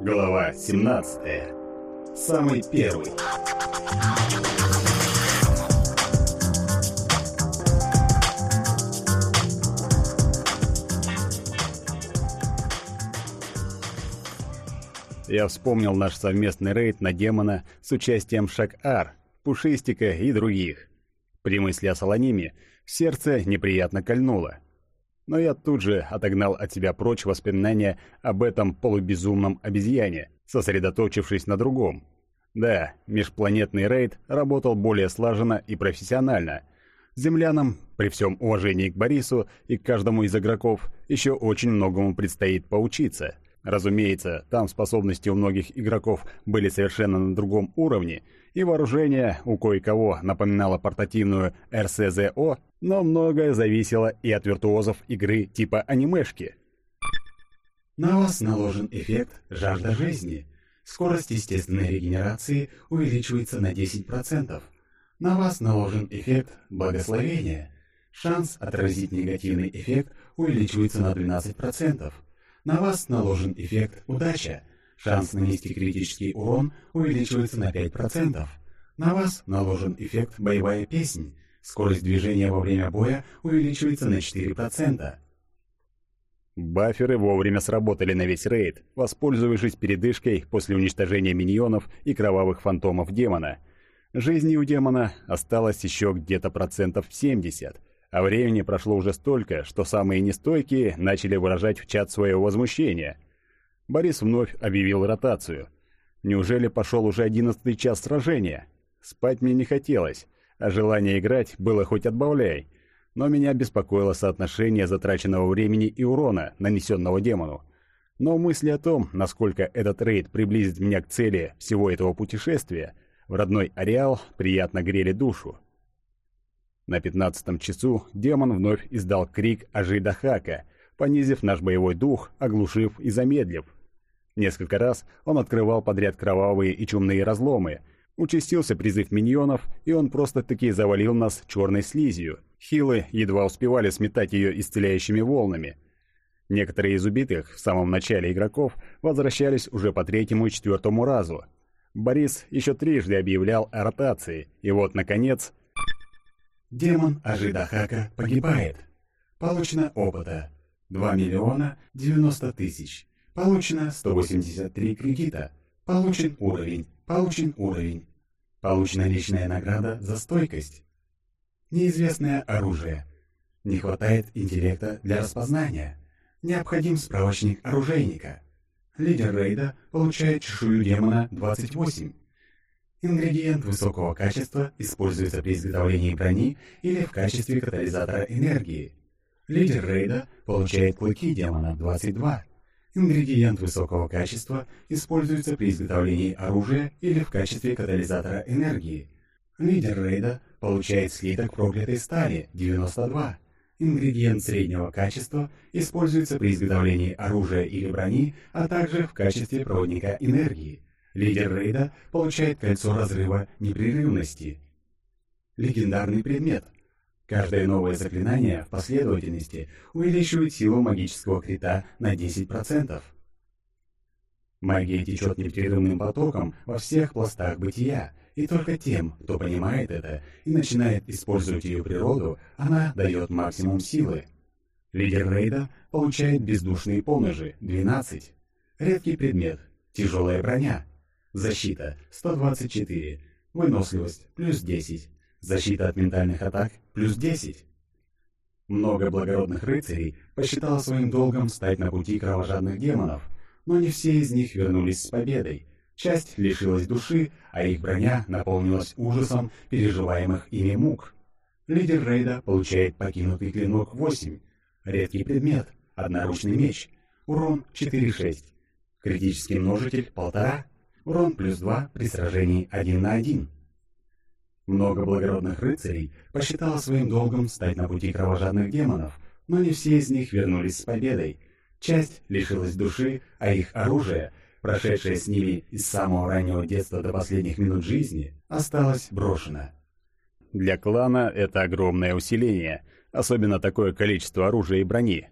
Глава 17. Самый первый. Я вспомнил наш совместный рейд на демона с участием Шак-Ар, Пушистика и других. При мысли о Солониме сердце неприятно кольнуло. Но я тут же отогнал от себя прочь воспоминания об этом полубезумном обезьяне, сосредоточившись на другом. Да, межпланетный рейд работал более слаженно и профессионально. Землянам, при всем уважении к Борису и к каждому из игроков, еще очень многому предстоит поучиться. Разумеется, там способности у многих игроков были совершенно на другом уровне, и вооружение у кое-кого напоминало портативную РСЗО, но многое зависело и от виртуозов игры типа анимешки. На вас наложен эффект «Жажда жизни». Скорость естественной регенерации увеличивается на 10%. На вас наложен эффект «Благословение». Шанс отразить негативный эффект увеличивается на 12%. На вас наложен эффект «Удача». Шанс нанести критический урон увеличивается на 5%. На вас наложен эффект «Боевая песнь». Скорость движения во время боя увеличивается на 4%. Баферы вовремя сработали на весь рейд, воспользовавшись передышкой после уничтожения миньонов и кровавых фантомов демона. Жизни у демона осталось еще где-то процентов 70, а времени прошло уже столько, что самые нестойкие начали выражать в чат свое возмущение. Борис вновь объявил ротацию. Неужели пошел уже одиннадцатый час сражения? Спать мне не хотелось, а желание играть было хоть отбавляй. Но меня беспокоило соотношение затраченного времени и урона, нанесенного демону. Но мысли о том, насколько этот рейд приблизит меня к цели всего этого путешествия, в родной ареал приятно грели душу. На пятнадцатом часу демон вновь издал крик Ажидахака, понизив наш боевой дух, оглушив и замедлив. Несколько раз он открывал подряд кровавые и чумные разломы, Участился призыв миньонов, и он просто-таки завалил нас черной слизью. Хилы едва успевали сметать ее исцеляющими волнами. Некоторые из убитых в самом начале игроков возвращались уже по третьему и четвертому разу. Борис еще трижды объявлял о ротации, и вот, наконец... Демон Ажидахака погибает. Получено опыта. 2 миллиона 90 тысяч. Получено 183 кредита. Получен уровень. Получен уровень. Получена личная награда за стойкость. Неизвестное оружие. Не хватает интеллекта для распознания. Необходим справочник оружейника. Лидер рейда получает чешую демона 28. Ингредиент высокого качества используется при изготовлении брони или в качестве катализатора энергии. Лидер рейда получает клыки демона 22. Ингредиент высокого качества используется при изготовлении оружия или в качестве катализатора энергии. Лидер рейда получает слиток проклятой стали 92. Ингредиент среднего качества используется при изготовлении оружия или брони, а также в качестве проводника энергии. Лидер рейда получает кольцо разрыва непрерывности. Легендарный предмет Каждое новое заклинание в последовательности увеличивает силу магического крита на 10%. Магия течет непрерывным потоком во всех пластах бытия, и только тем, кто понимает это и начинает использовать ее природу, она дает максимум силы. Лидер рейда получает бездушные поножи 12. Редкий предмет – тяжелая броня. Защита – 124. Выносливость – плюс 10. Защита от ментальных атак плюс 10. Много благородных рыцарей посчитало своим долгом стать на пути кровожадных демонов, но не все из них вернулись с победой. Часть лишилась души, а их броня наполнилась ужасом переживаемых ими мук. Лидер рейда получает покинутый клинок 8, редкий предмет, одноручный меч, урон 4-6, критический множитель 1,5, урон плюс 2 при сражении 1 на 1. Много благородных рыцарей посчитало своим долгом стать на пути кровожадных демонов, но не все из них вернулись с победой. Часть лишилась души, а их оружие, прошедшее с ними из самого раннего детства до последних минут жизни, осталось брошено. Для клана это огромное усиление, особенно такое количество оружия и брони.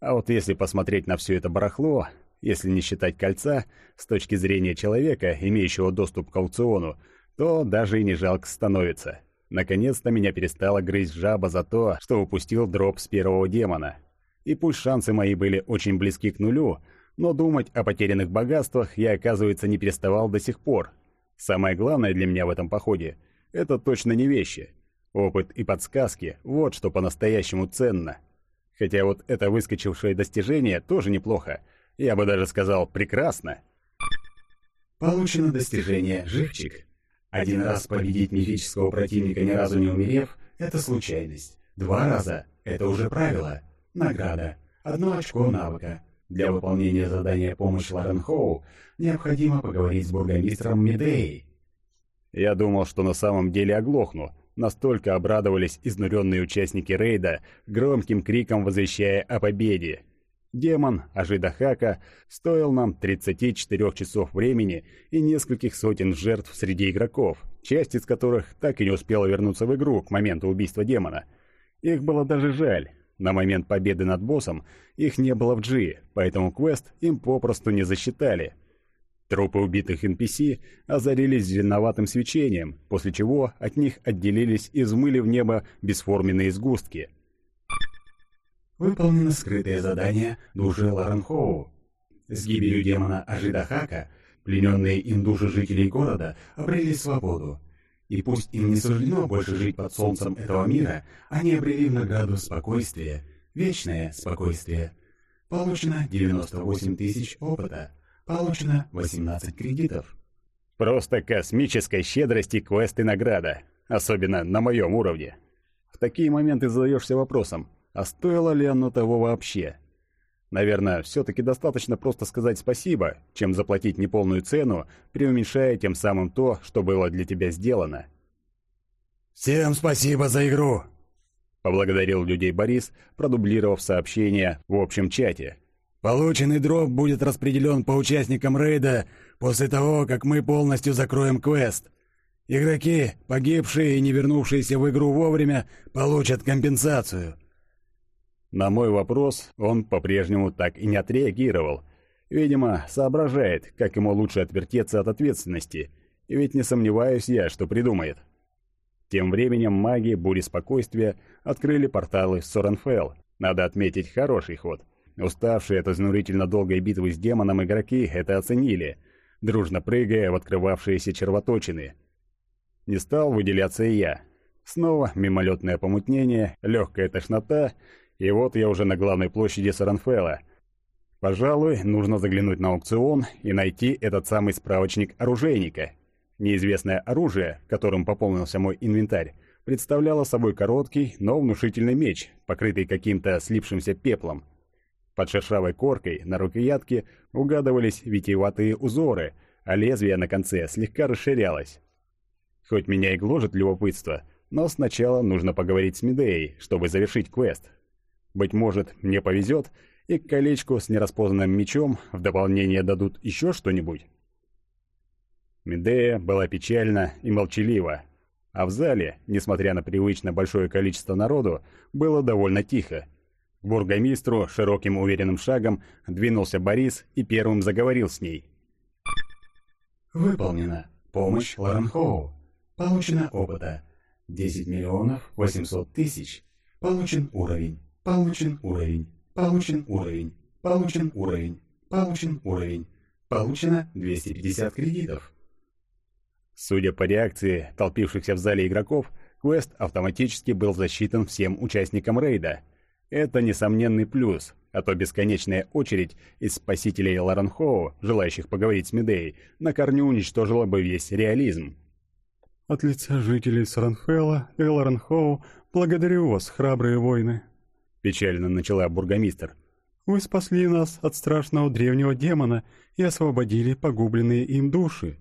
А вот если посмотреть на все это барахло, Если не считать кольца, с точки зрения человека, имеющего доступ к аукциону, то даже и не жалко становится. Наконец-то меня перестала грызть жаба за то, что упустил дроп с первого демона. И пусть шансы мои были очень близки к нулю, но думать о потерянных богатствах я, оказывается, не переставал до сих пор. Самое главное для меня в этом походе – это точно не вещи. Опыт и подсказки – вот что по-настоящему ценно. Хотя вот это выскочившее достижение тоже неплохо. Я бы даже сказал «прекрасно». Получено достижение «Живчик». Один раз победить мифического противника ни разу не умерев – это случайность. Два раза – это уже правило. Награда. Одно очко навыка. Для выполнения задания «Помощь Ларен Хоу» необходимо поговорить с бургомистром Медеей. Я думал, что на самом деле оглохну. Настолько обрадовались изнуренные участники рейда, громким криком возвещая о победе. Демон Ажидахака стоил нам 34 часов времени и нескольких сотен жертв среди игроков, часть из которых так и не успела вернуться в игру к моменту убийства демона. Их было даже жаль. На момент победы над боссом их не было в G, поэтому квест им попросту не засчитали. Трупы убитых NPC озарились зеленоватым свечением, после чего от них отделились и взмыли в небо бесформенные сгустки – Выполнено скрытое задание души Ларанхоу. С гибелью демона Ажидахака плененные им жителей города обрели свободу. И пусть им не суждено больше жить под солнцем этого мира, они обрели в награду спокойствие, вечное спокойствие. Получено 98 тысяч опыта. Получено 18 кредитов. Просто космической щедрости квест и награда. Особенно на моем уровне. В такие моменты задаешься вопросом, а стоило ли оно того вообще? Наверное, все-таки достаточно просто сказать спасибо, чем заплатить неполную цену, преуменьшая тем самым то, что было для тебя сделано. «Всем спасибо за игру!» Поблагодарил людей Борис, продублировав сообщение в общем чате. «Полученный дроп будет распределен по участникам рейда после того, как мы полностью закроем квест. Игроки, погибшие и не вернувшиеся в игру вовремя, получат компенсацию». На мой вопрос он по-прежнему так и не отреагировал. Видимо, соображает, как ему лучше отвертеться от ответственности. И ведь не сомневаюсь я, что придумает. Тем временем маги бури спокойствия открыли порталы Соренфелл. Надо отметить хороший ход. Уставшие от изнурительно долгой битвы с демоном игроки это оценили, дружно прыгая в открывавшиеся червоточины. Не стал выделяться и я. Снова мимолетное помутнение, легкая тошнота и вот я уже на главной площади Саранфелла. Пожалуй, нужно заглянуть на аукцион и найти этот самый справочник оружейника. Неизвестное оружие, которым пополнился мой инвентарь, представляло собой короткий, но внушительный меч, покрытый каким-то слипшимся пеплом. Под шершавой коркой на рукоятке угадывались витиеватые узоры, а лезвие на конце слегка расширялось. Хоть меня и гложет любопытство, но сначала нужно поговорить с Медеей, чтобы завершить квест. Быть может, мне повезет, и к колечку с нераспознанным мечом в дополнение дадут еще что-нибудь. Медея была печальна и молчалива, а в зале, несмотря на привычно большое количество народу, было довольно тихо. К бургомистру широким уверенным шагом двинулся Борис и первым заговорил с ней. «Выполнено. Помощь Ларенхоу. Получено опыта. 10 миллионов 800 тысяч. Получен уровень. Получен уровень. Получен уровень. Получен уровень. Получен уровень. Получено 250 кредитов. Судя по реакции толпившихся в зале игроков, квест автоматически был засчитан всем участникам рейда. Это несомненный плюс, а то бесконечная очередь из спасителей Ларанхоу, желающих поговорить с Медеей, на корню уничтожила бы весь реализм. «От лица жителей Саранфелла и Ларанхоу благодарю вас, храбрые воины», печально начала бургомистр. «Вы спасли нас от страшного древнего демона и освободили погубленные им души».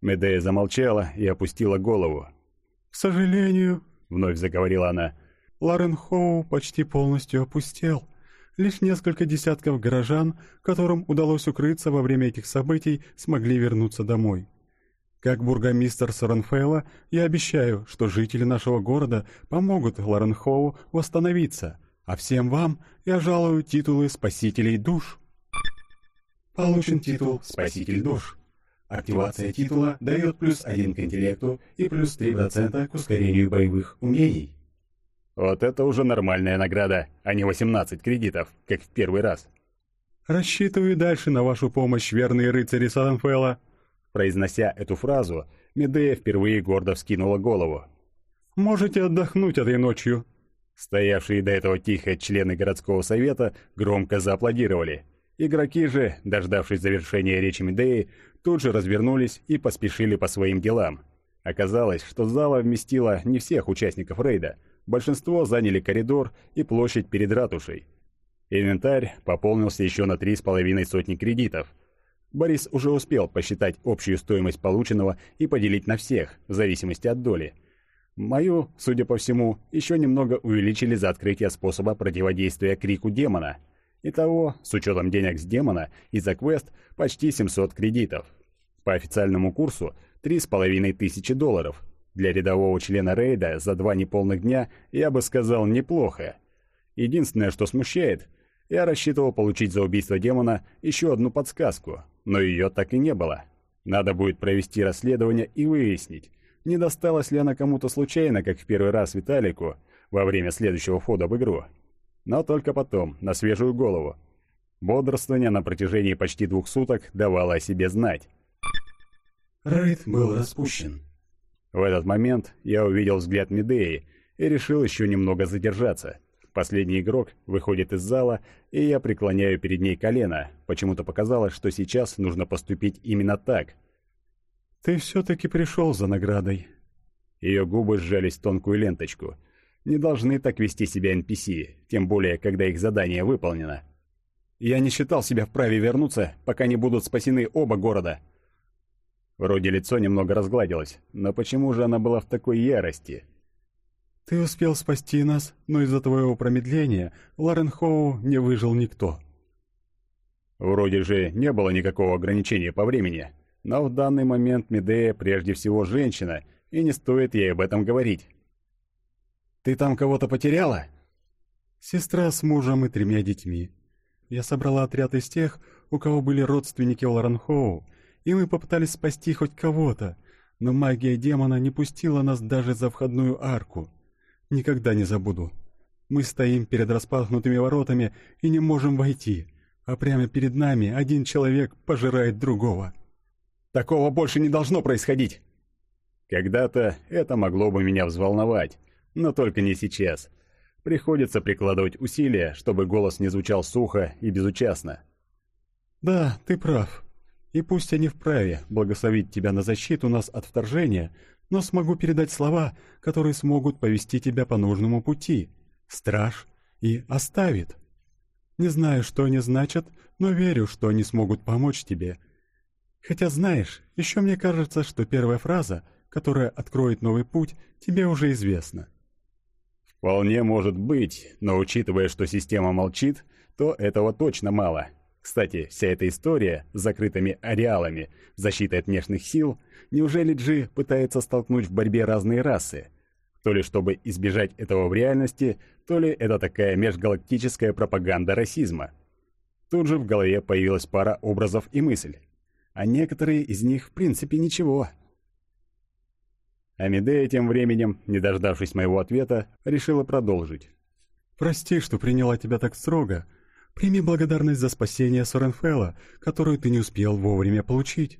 Медея замолчала и опустила голову. «К сожалению», — вновь заговорила она, — «Ларен Хоу почти полностью опустел. Лишь несколько десятков горожан, которым удалось укрыться во время этих событий, смогли вернуться домой. Как бургомистр Соренфелла, я обещаю, что жители нашего города помогут Лоренхоу восстановиться, а всем вам я жалую титулы спасителей душ». Получен титул «Спаситель душ». Активация титула дает плюс 1 к интеллекту и плюс 3% к ускорению боевых умений. Вот это уже нормальная награда, а не 18 кредитов, как в первый раз. «Рассчитываю дальше на вашу помощь, верные рыцари Санфелла». Произнося эту фразу, Медея впервые гордо вскинула голову. «Можете отдохнуть этой ночью». Стоявшие до этого тихо члены городского совета громко зааплодировали. Игроки же, дождавшись завершения речи Медеи, тут же развернулись и поспешили по своим делам. Оказалось, что зала вместила не всех участников рейда. Большинство заняли коридор и площадь перед ратушей. Инвентарь пополнился еще на три с половиной сотни кредитов. Борис уже успел посчитать общую стоимость полученного и поделить на всех, в зависимости от доли. Мою, судя по всему, еще немного увеличили за открытие способа противодействия крику демона – Итого, с учетом денег с демона и за квест, почти 700 кредитов. По официальному курсу 3,5 тысячи долларов. Для рядового члена рейда за два неполных дня я бы сказал неплохо. Единственное, что смущает, я рассчитывал получить за убийство демона еще одну подсказку, но ее так и не было. Надо будет провести расследование и выяснить, не досталась ли она кому-то случайно, как в первый раз Виталику, во время следующего входа в игру но только потом, на свежую голову. Бодрствование на протяжении почти двух суток давало о себе знать. Рейд был распущен. В этот момент я увидел взгляд Медеи и решил еще немного задержаться. Последний игрок выходит из зала, и я преклоняю перед ней колено. Почему-то показалось, что сейчас нужно поступить именно так. «Ты все-таки пришел за наградой». Ее губы сжались в тонкую ленточку — не должны так вести себя NPC, тем более, когда их задание выполнено. Я не считал себя вправе вернуться, пока не будут спасены оба города. Вроде лицо немного разгладилось, но почему же она была в такой ярости? «Ты успел спасти нас, но из-за твоего промедления в Ларенхоу не выжил никто». Вроде же не было никакого ограничения по времени, но в данный момент Медея прежде всего женщина, и не стоит ей об этом говорить. Ты там кого-то потеряла?» «Сестра с мужем и тремя детьми. Я собрала отряд из тех, у кого были родственники в Лоранхоу, и мы попытались спасти хоть кого-то, но магия демона не пустила нас даже за входную арку. Никогда не забуду. Мы стоим перед распахнутыми воротами и не можем войти, а прямо перед нами один человек пожирает другого». «Такого больше не должно происходить!» Когда-то это могло бы меня взволновать, но только не сейчас. Приходится прикладывать усилия, чтобы голос не звучал сухо и безучастно. «Да, ты прав. И пусть не вправе благословить тебя на защиту нас от вторжения, но смогу передать слова, которые смогут повести тебя по нужному пути. Страж и оставит. Не знаю, что они значат, но верю, что они смогут помочь тебе. Хотя знаешь, еще мне кажется, что первая фраза, которая откроет новый путь, тебе уже известна. Вполне может быть, но учитывая, что система молчит, то этого точно мало. Кстати, вся эта история с закрытыми ареалами, защитой от внешних сил, неужели Джи пытается столкнуть в борьбе разные расы? То ли чтобы избежать этого в реальности, то ли это такая межгалактическая пропаганда расизма. Тут же в голове появилась пара образов и мысль. А некоторые из них в принципе ничего. Амедея тем временем, не дождавшись моего ответа, решила продолжить. «Прости, что приняла тебя так строго. Прими благодарность за спасение Соренфелла, которую ты не успел вовремя получить».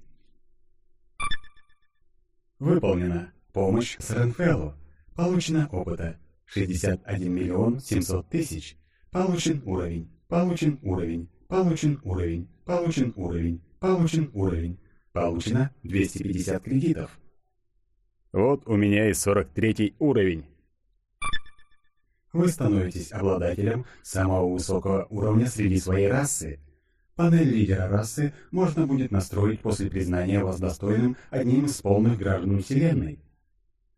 Выполнено. Помощь Соренфеллу. Получено опыта. 61 миллион 700 тысяч. Получен уровень. Получен уровень. Получен уровень. Получен уровень. Получен уровень. Получено 250 кредитов. Вот у меня и 43 уровень. Вы становитесь обладателем самого высокого уровня среди своей расы. Панель лидера расы можно будет настроить после признания вас достойным одним из полных граждан Вселенной.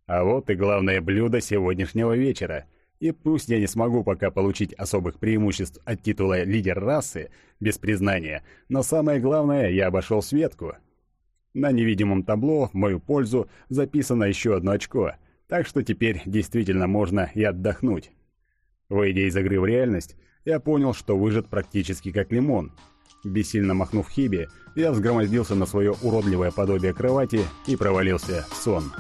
А вот и главное блюдо сегодняшнего вечера. И пусть я не смогу пока получить особых преимуществ от титула «лидер расы» без признания, но самое главное, я обошел Светку. На невидимом табло в мою пользу записано еще одно очко, так что теперь действительно можно и отдохнуть. Выйдя из игры в реальность, я понял, что выжат практически как лимон. Бессильно махнув Хиби, я взгромоздился на свое уродливое подобие кровати и провалился в сон.